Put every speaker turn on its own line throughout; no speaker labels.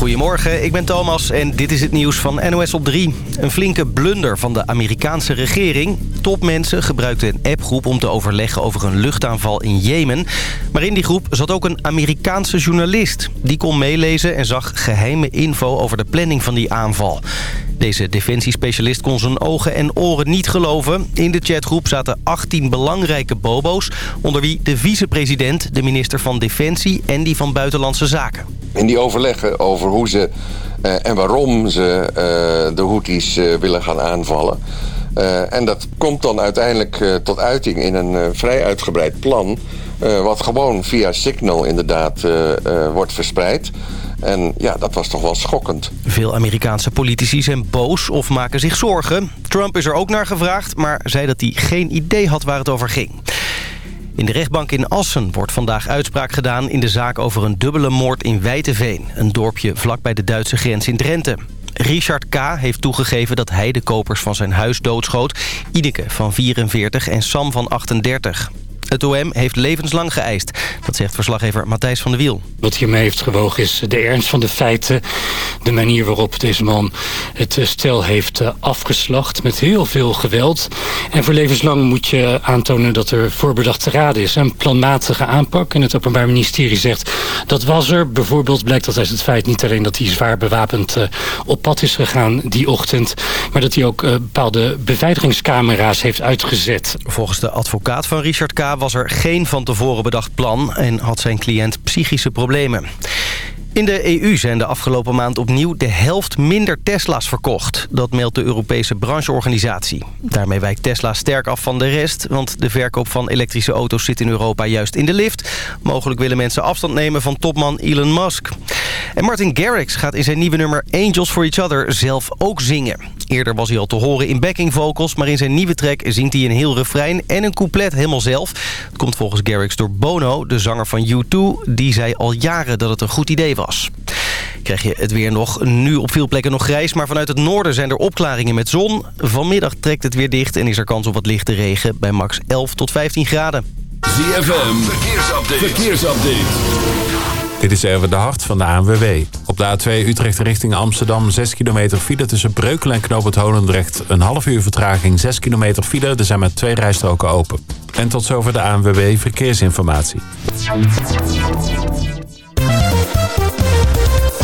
Goedemorgen, ik ben Thomas en dit is het nieuws van NOS op 3. Een flinke blunder van de Amerikaanse regering. Topmensen gebruikten een appgroep om te overleggen over een luchtaanval in Jemen. Maar in die groep zat ook een Amerikaanse journalist. Die kon meelezen en zag geheime info over de planning van die aanval. Deze defensiespecialist kon zijn ogen en oren niet geloven. In de chatgroep zaten 18 belangrijke bobo's... onder wie de vicepresident, de minister van Defensie en die van Buitenlandse Zaken.
In die overleggen over hoe ze uh, en waarom ze uh, de Houthis uh, willen gaan aanvallen... en dat komt dan uiteindelijk tot uiting in een vrij uitgebreid plan... wat gewoon via Signal inderdaad wordt verspreid... En ja, dat was toch wel schokkend.
Veel Amerikaanse politici zijn boos of maken zich zorgen. Trump is er ook naar gevraagd, maar zei dat hij geen idee had waar het over ging. In de rechtbank in Assen wordt vandaag uitspraak gedaan... in de zaak over een dubbele moord in Wijteveen. Een dorpje vlakbij de Duitse grens in Drenthe. Richard K. heeft toegegeven dat hij de kopers van zijn huis doodschoot. Ineke van 44 en Sam van 38. Het OM heeft levenslang geëist. Dat zegt verslaggever Matthijs van der Wiel.
Wat hiermee heeft gewogen is de ernst van de feiten. De manier waarop deze man het stel heeft afgeslacht met heel veel geweld. En voor levenslang moet je aantonen dat er voorbedacht te raden is. Een planmatige aanpak. En het Openbaar Ministerie zegt dat was er. Bijvoorbeeld blijkt dat uit het feit niet alleen dat hij zwaar bewapend op pad is gegaan die ochtend. Maar dat hij ook bepaalde beveiligingscamera's heeft uitgezet.
Volgens de advocaat van Richard K was er geen van tevoren bedacht plan en had zijn cliënt psychische problemen. In de EU zijn de afgelopen maand opnieuw de helft minder Tesla's verkocht. Dat meldt de Europese brancheorganisatie. Daarmee wijkt Tesla sterk af van de rest... want de verkoop van elektrische auto's zit in Europa juist in de lift. Mogelijk willen mensen afstand nemen van topman Elon Musk. En Martin Garrix gaat in zijn nieuwe nummer Angels for Each Other zelf ook zingen. Eerder was hij al te horen in backing vocals... maar in zijn nieuwe track zingt hij een heel refrein en een couplet helemaal zelf. Het komt volgens Garrix door Bono, de zanger van U2. Die zei al jaren dat het een goed idee was. Krijg je het weer nog. Nu op veel plekken nog grijs, maar vanuit het noorden zijn er opklaringen met zon. Vanmiddag trekt het weer dicht en is er kans op wat lichte regen bij max 11 tot 15 graden.
ZFM, verkeersupdate. verkeersupdate.
Dit is Erwin de Hart van de ANWB. Op de A2 Utrecht richting Amsterdam 6 kilometer file tussen Breukelen en Knoop het Holendrecht. Een half uur vertraging, 6 kilometer file. Er zijn maar twee rijstroken open. En tot zover de ANWB Verkeersinformatie.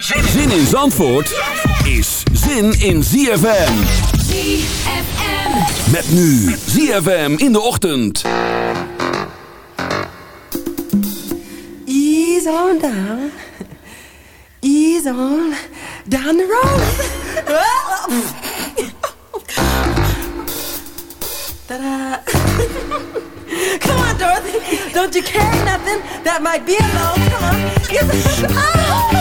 Zin in Zandvoort is zin in ZFM.
ZFM.
Met nu ZFM in de ochtend.
Ease on down. Ease on down the road. Ta-da. Come on, Dorothy. Don't you carry nothing that might be alone. Come on.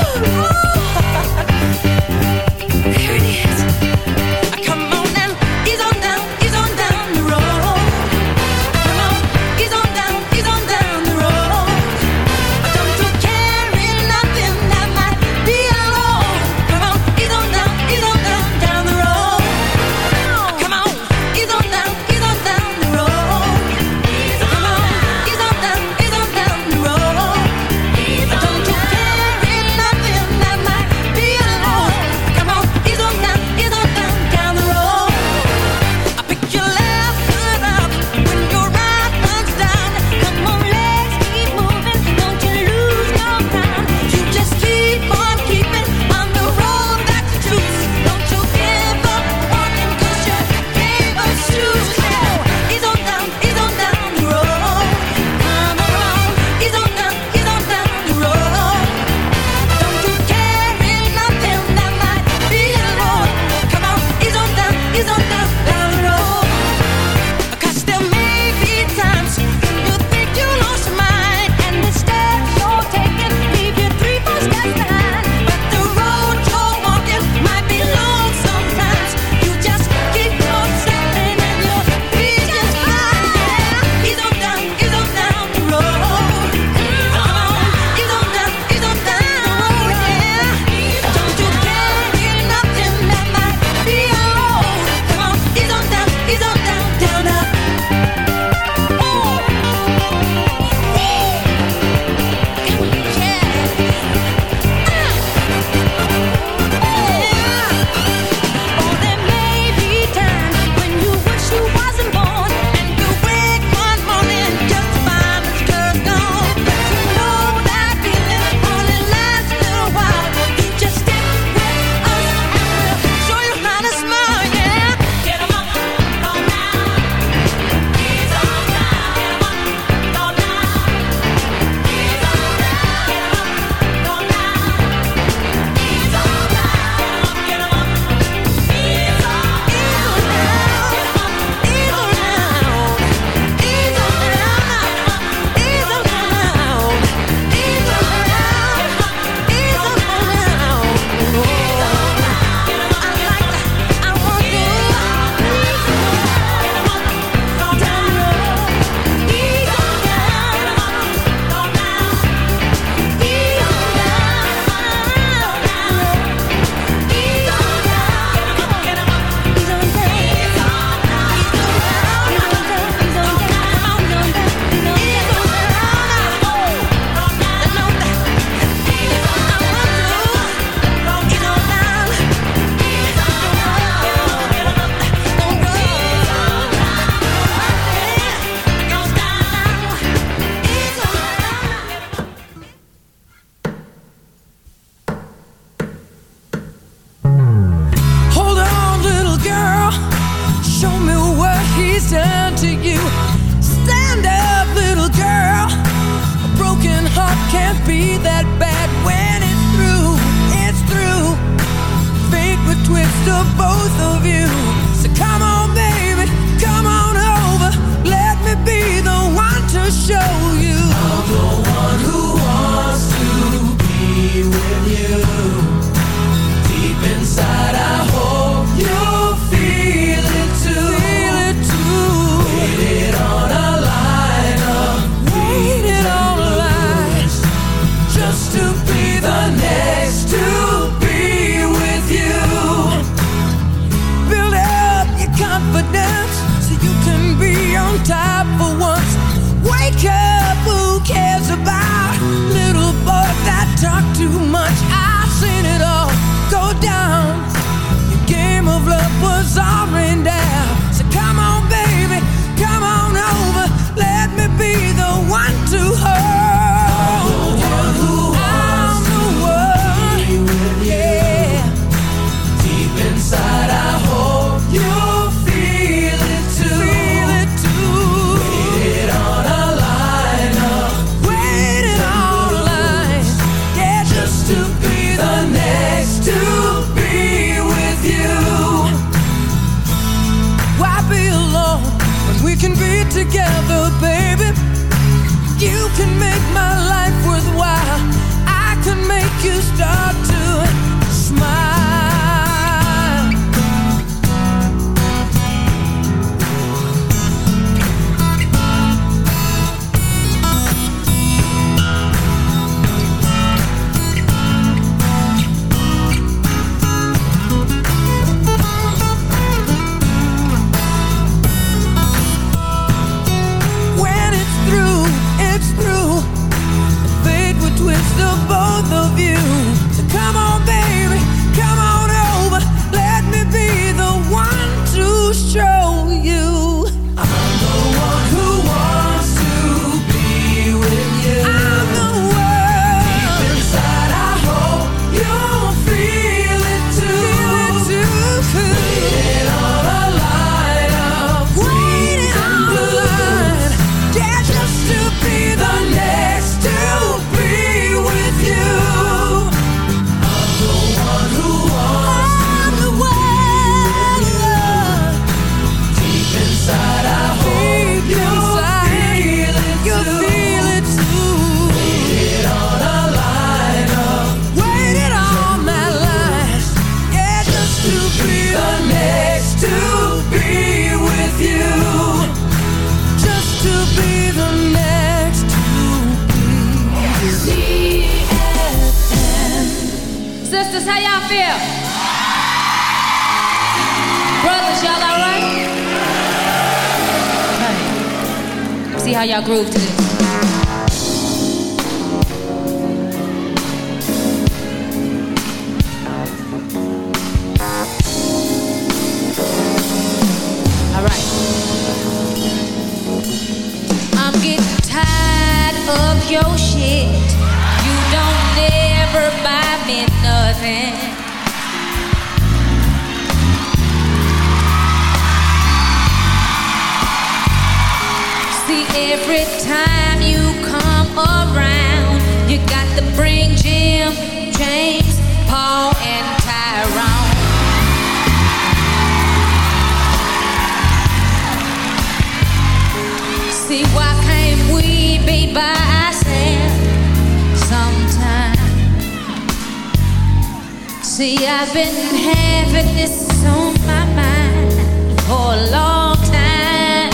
I've been having this on my mind for a long time.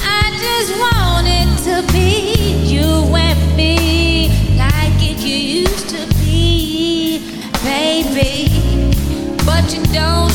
I just to be you and me like it used to be, baby. But you don't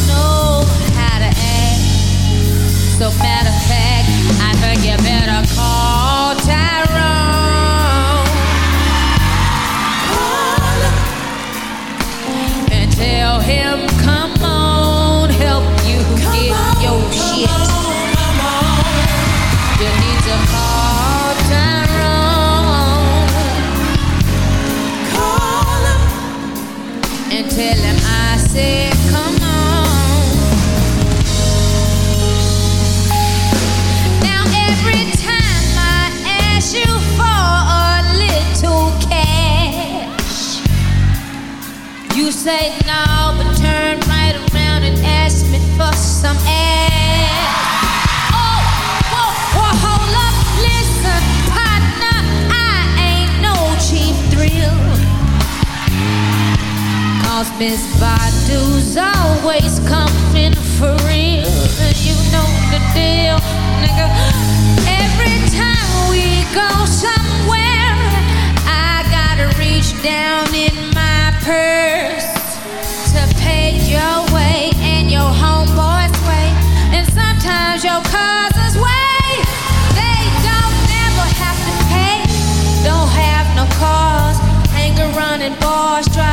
Miss Badu's always coming for real. You know the deal, nigga. Every time we go somewhere, I gotta reach down in my purse to pay your way and your homeboy's way. And sometimes your cousin's way. They don't have to pay, don't have no cars. Bars, hang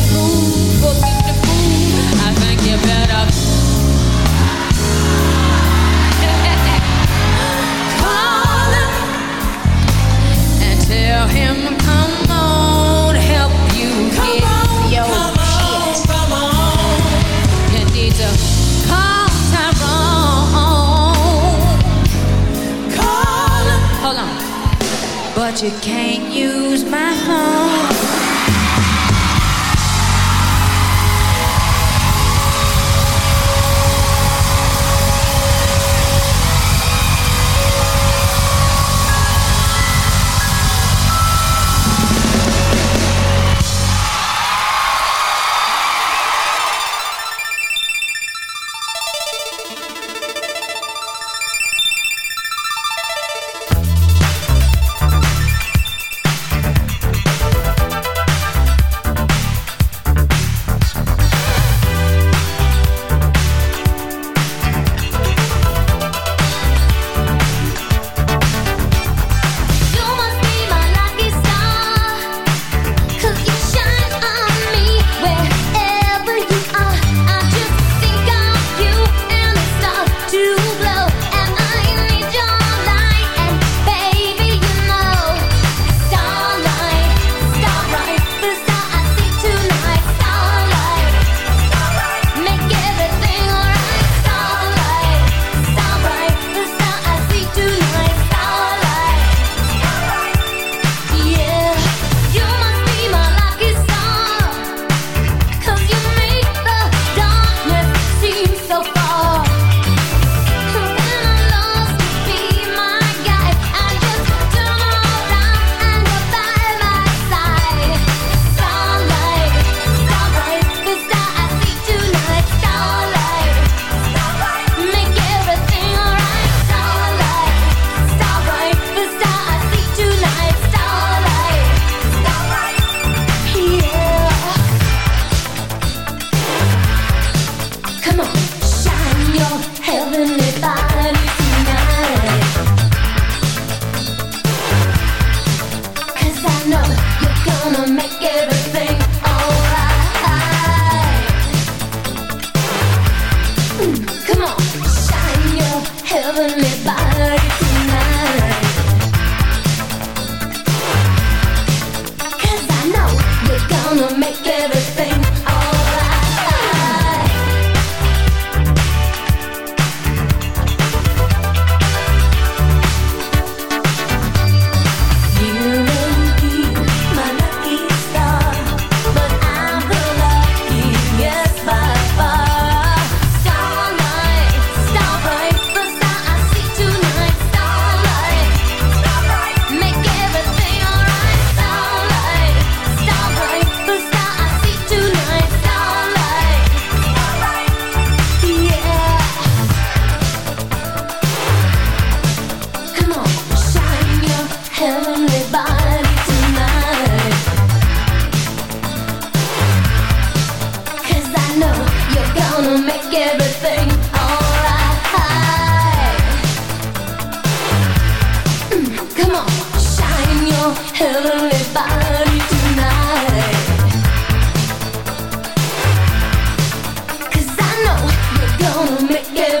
you can't
gonna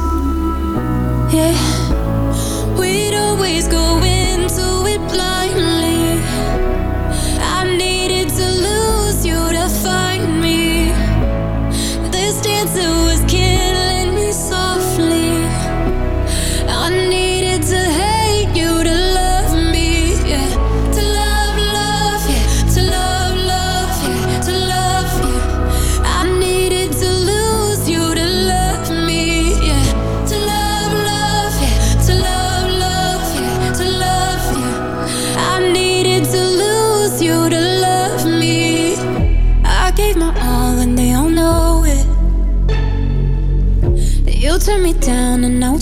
Yeah, we'd always go into it blindly.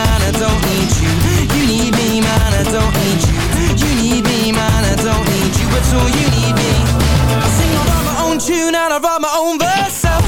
man, I don't need you. You need me, man, I don't need you. You need me, man, I don't need you at all. You need me. I sing, I my own tune and I write my own verse.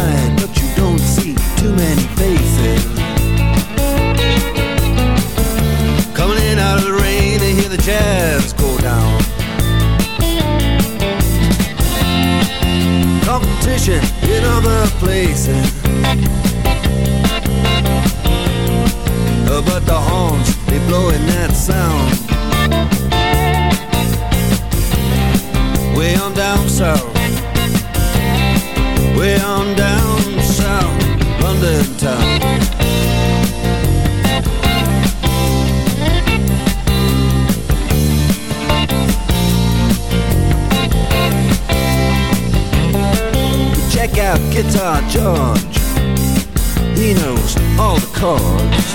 inside, but you don't see too many faces. Coming in out of the rain and hear the jazz go down. Competition in other places. But the horns, they blowing that sound. Way on down south. On down south, London town. Check out Guitar George. He knows all the chords.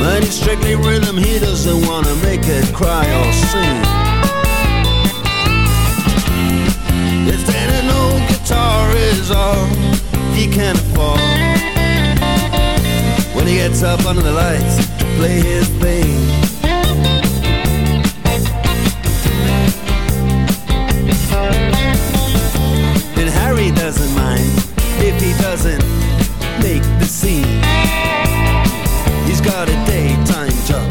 But he's strictly rhythm, he doesn't wanna make it cry or sing. If is all he can afford. When he gets up under the lights to play his thing. And Harry doesn't mind if he doesn't make the scene. He's got a daytime job,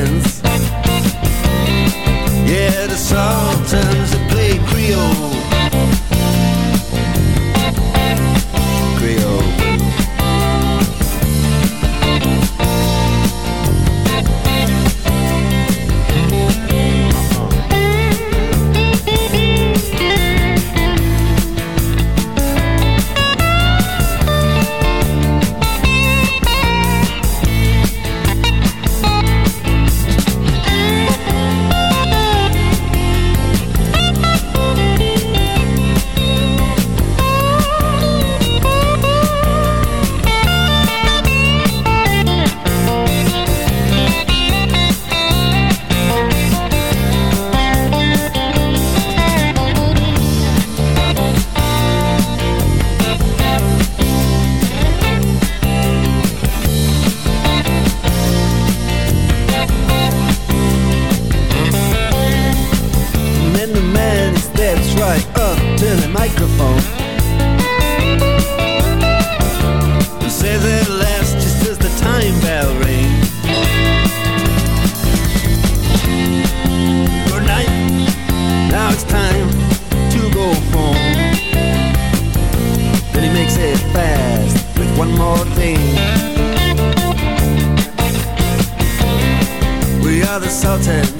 Sultans, the Sultans.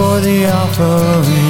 For the offering.